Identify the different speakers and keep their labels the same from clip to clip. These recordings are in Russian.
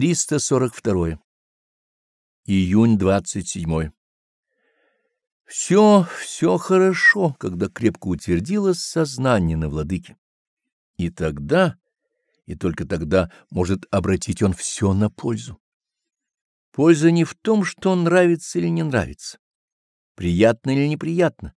Speaker 1: 342. Июнь 27. Все, все хорошо, когда крепко утвердилось сознание на владыке. И тогда, и только тогда может обратить он все на пользу. Польза не в том, что он нравится или не нравится, приятно или неприятно,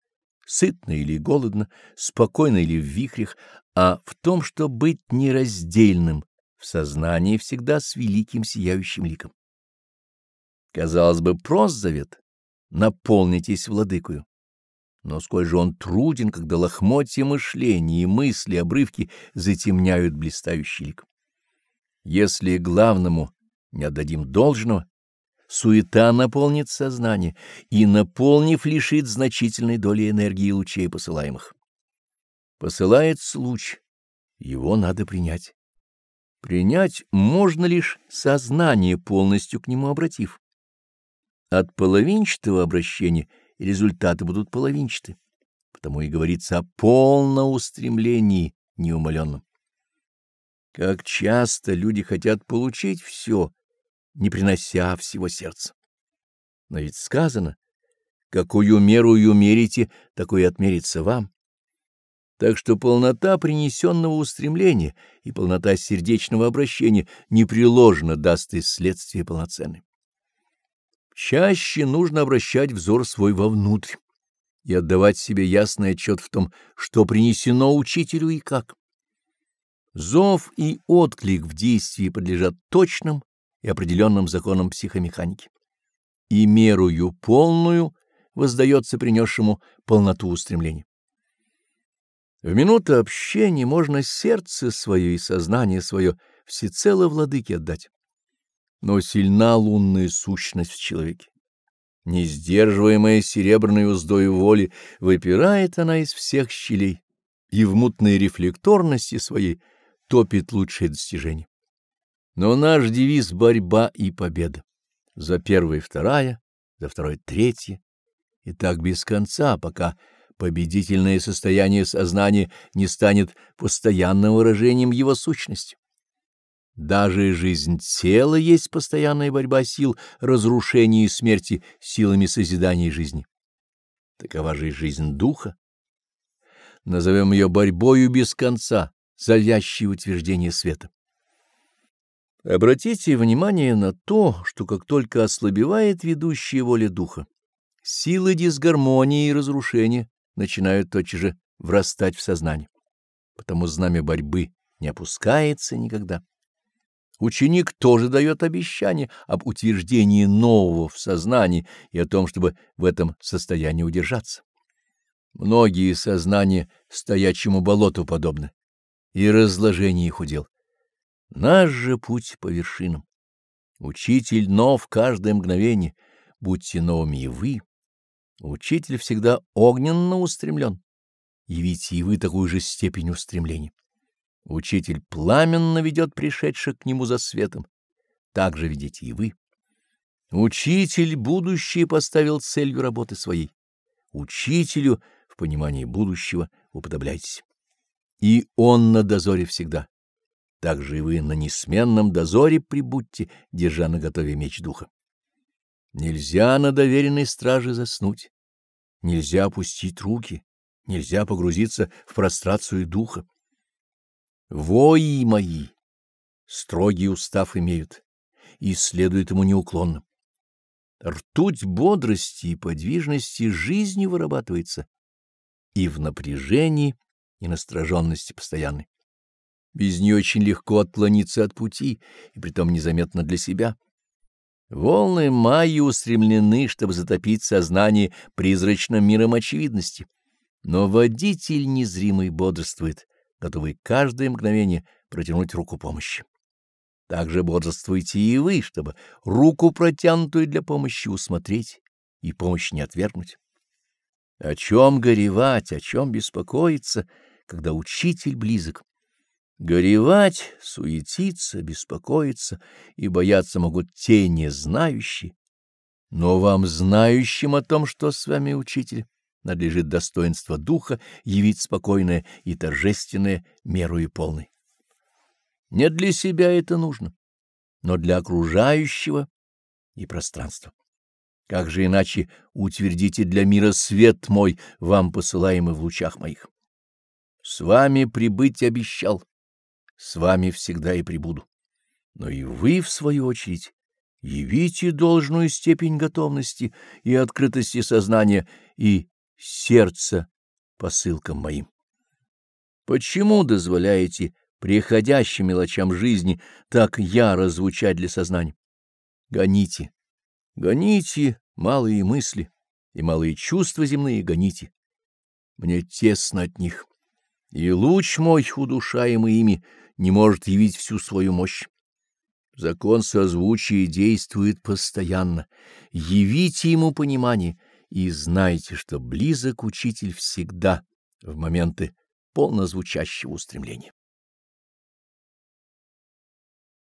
Speaker 1: сытно или голодно, спокойно или в вихрях, а в том, что быть нераздельным в сознании всегда с великим сияющим ликом. Казалось бы, прост завет — наполнитесь владыкою. Но сколь же он труден, когда лохмотья мышления и мысли, обрывки затемняют блистающий лик. Если главному не отдадим должного, суета наполнит сознание и, наполнив, лишит значительной доли энергии лучей посылаемых. Посылается луч, его надо принять. Принять можно лишь сознание, полностью к нему обратив. От половинчатого обращения результаты будут половинчаты, потому и говорится о полном устремлении неумоленном. Как часто люди хотят получить все, не принося всего сердца. Но ведь сказано, какую меру мерите, такой и отмерится вам. Так что полнота принесенного устремления и полнота сердечного обращения непреложно даст исследствие полноценное. Чаще нужно обращать взор свой вовнутрь и отдавать себе ясный отчет в том, что принесено учителю и как. Зов и отклик в действии подлежат точным и определенным законам психомеханики. И мерую полную воздается принесшему полноту устремления. В минуту общения можно сердце свое и сознание свое всецело владыке отдать. Но сильна лунная сущность в человеке. Не сдерживаемая серебряной уздой воли, выпирает она из всех щелей и в мутной рефлекторности своей топит лучшие достижения. Но наш девиз — борьба и победа. За первое — вторая, за второе — третья. И так без конца, пока победительное состояние сознания не станет постоянным выражением его сущности. Даже жизнь тела есть постоянная борьба сил разрушения и смерти силами созидания жизни. Такова же и жизнь духа. Назовем ее борьбою без конца, завящей утверждение света. Обратите внимание на то, что как только ослабевает ведущая воля духа, силы дисгармонии и разрушения начинают тотчас же врастать в сознание. Потому знамя борьбы не опускается никогда. Ученик тоже дает обещание об утверждении нового в сознании и о том, чтобы в этом состоянии удержаться. Многие сознания стоячему болоту подобны, и разложение их удел. Наш же путь по вершинам. Учитель нов каждое мгновение, будьте новыми и вы. Учитель всегда огненно устремлен. Явите и вы такую же степень устремления. Учитель пламенно ведет пришедших к нему за светом. Так же ведите и вы. Учитель будущее поставил целью работы своей. Учителю в понимании будущего уподобляйтесь. И он на дозоре всегда. Так же и вы на несменном дозоре прибудьте, держа наготове меч духа. Нельзя на доверенной страже заснуть, нельзя опустить руки, нельзя погрузиться в прострацию духа. Вои мои строгий устав имеют и следуют ему неуклонно. Ртуть бодрости и подвижности жизни вырабатывается и в напряжении, и настороженности постоянной. Без нее очень легко отклониться от пути, и притом незаметно для себя. Волны Майи устремлены, чтобы затопить сознание призрачным миром очевидности. Но водитель незримый бодрствует, готовый каждое мгновение протянуть руку помощи. Также бодрствуйте и вы, чтобы руку протянутую для помощи усмотреть и помощь не отвергнуть. О чем горевать, о чем беспокоиться, когда учитель близок? Горевать, суетиться, беспокоиться и бояться могут те не знающие. Но вам, знающим о том, что с вами учитель, надлежит достоинство духа явить спокойное и торжественное меру и полной. Не для себя это нужно. но для окружающего и пространства. Как же иначе утвердите для мира свет мой, вам посылаемый в лучах моих? С вами прибыть обещал, с вами всегда и прибуду. Но и вы, в свою очередь, явите должную степень готовности и открытости сознания и сердца посылкам моим. Почему дозволяете приходящим мелочам жизни так яро звучать для сознания? Гоните, гоните малые мысли и малые чувства земные гоните. Мне тесно от них, и луч мой, удушаемый ими, не может явить всю свою мощь. Закон созвучия действует постоянно. Явите ему понимание и знайте, что близок учитель всегда в моменты полнозвучащего устремления.